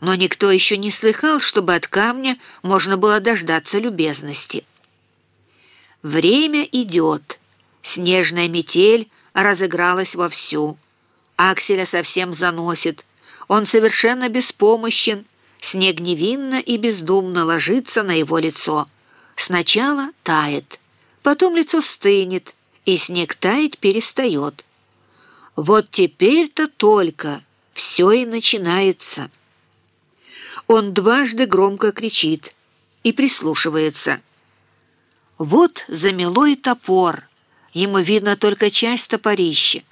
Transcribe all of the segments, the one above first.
но никто еще не слыхал, чтобы от камня можно было дождаться любезности. Время идет. Снежная метель разыгралась вовсю. Акселя совсем заносит. Он совершенно беспомощен. Снег невинно и бездумно ложится на его лицо. Сначала тает, потом лицо стынет, и снег таять перестает. Вот теперь-то только все и начинается. Он дважды громко кричит и прислушивается. Вот замело и топор. Ему видно только часть топорища.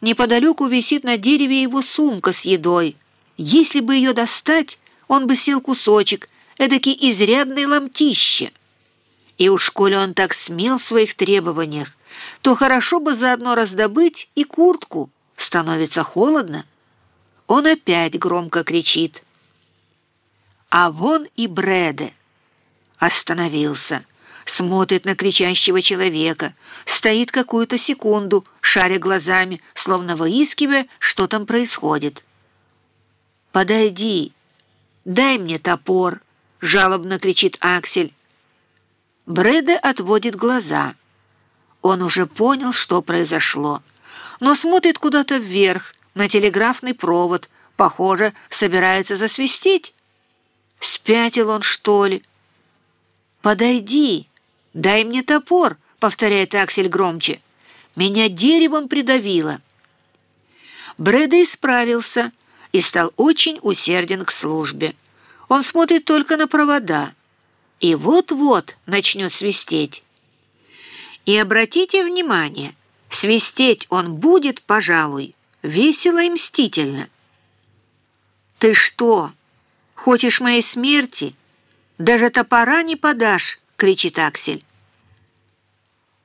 Неподалеку висит на дереве его сумка с едой. Если бы ее достать, он бы съел кусочек, эдакий изрядный ломтище. И уж коли он так смел в своих требованиях, то хорошо бы заодно раздобыть и куртку. Становится холодно. Он опять громко кричит. А вон и Брэде. Остановился, смотрит на кричащего человека, стоит какую-то секунду, шаря глазами, словно выискивая, что там происходит. «Подойди, дай мне топор», — жалобно кричит Аксель. Брэде отводит глаза. Он уже понял, что произошло, но смотрит куда-то вверх, на телеграфный провод, похоже, собирается засвистеть. Спятил он, что ли? «Подойди, дай мне топор», — повторяет Аксель громче. «Меня деревом придавило». Брэда исправился и стал очень усерден к службе. Он смотрит только на провода. И вот-вот начнет свистеть. И обратите внимание, свистеть он будет, пожалуй, весело и мстительно. «Ты что?» Хочешь моей смерти? Даже топора не подашь!» — кричит Аксель.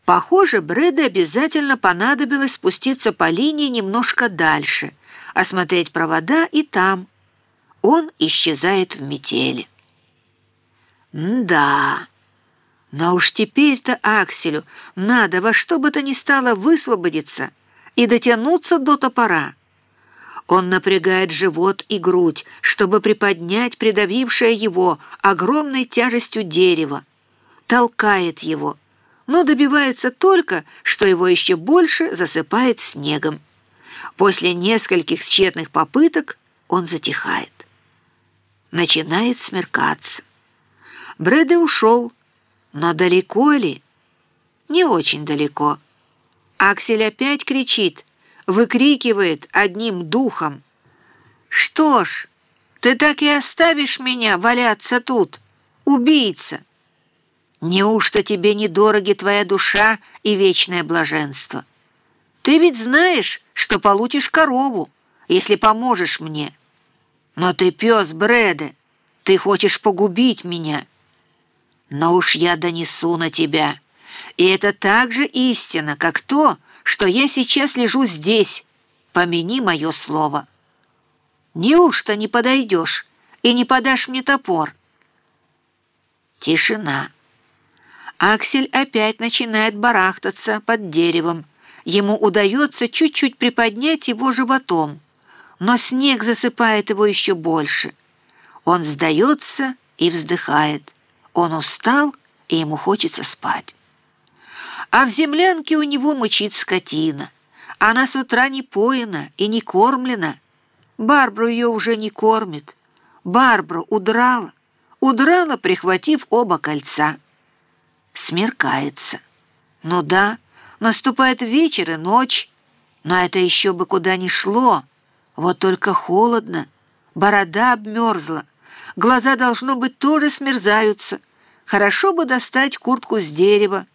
Похоже, Брэда обязательно понадобилось спуститься по линии немножко дальше, осмотреть провода и там. Он исчезает в метели. «Да, но уж теперь-то Акселю надо во что бы то ни стало высвободиться и дотянуться до топора». Он напрягает живот и грудь, чтобы приподнять придавившее его огромной тяжестью дерево. Толкает его, но добивается только, что его еще больше засыпает снегом. После нескольких тщетных попыток он затихает. Начинает смеркаться. Брэде ушел, но далеко ли? Не очень далеко. Аксель опять кричит — выкрикивает одним духом. «Что ж, ты так и оставишь меня валяться тут, убийца? Неужто тебе недороги твоя душа и вечное блаженство? Ты ведь знаешь, что получишь корову, если поможешь мне. Но ты пес Брэда, ты хочешь погубить меня. Но уж я донесу на тебя, и это так же истина, как то, что я сейчас лежу здесь, помяни мое слово. Неужто не подойдешь и не подашь мне топор? Тишина. Аксель опять начинает барахтаться под деревом. Ему удается чуть-чуть приподнять его животом, но снег засыпает его еще больше. Он сдается и вздыхает. Он устал, и ему хочется спать. А в землянке у него мучит скотина. Она с утра не поена и не кормлена. Барбару ее уже не кормит. Барбару удрала, удрала, прихватив оба кольца. Смеркается. Ну да, наступает вечер и ночь, но это еще бы куда ни шло. Вот только холодно, борода обмерзла, глаза, должно быть, тоже смерзаются. Хорошо бы достать куртку с дерева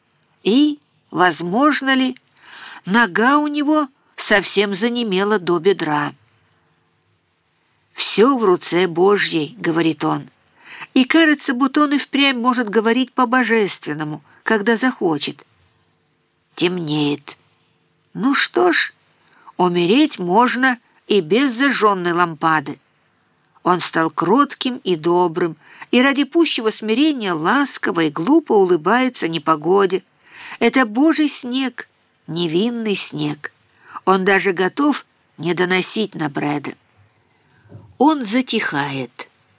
и Возможно ли? Нога у него совсем занемела до бедра. «Все в руце Божьей», — говорит он. И кажется, будто он и впрямь может говорить по-божественному, когда захочет. Темнеет. Ну что ж, умереть можно и без зажженной лампады. Он стал кротким и добрым, и ради пущего смирения ласково и глупо улыбается непогоде, это Божий снег, невинный снег. Он даже готов не доносить на Брэда. Он затихает.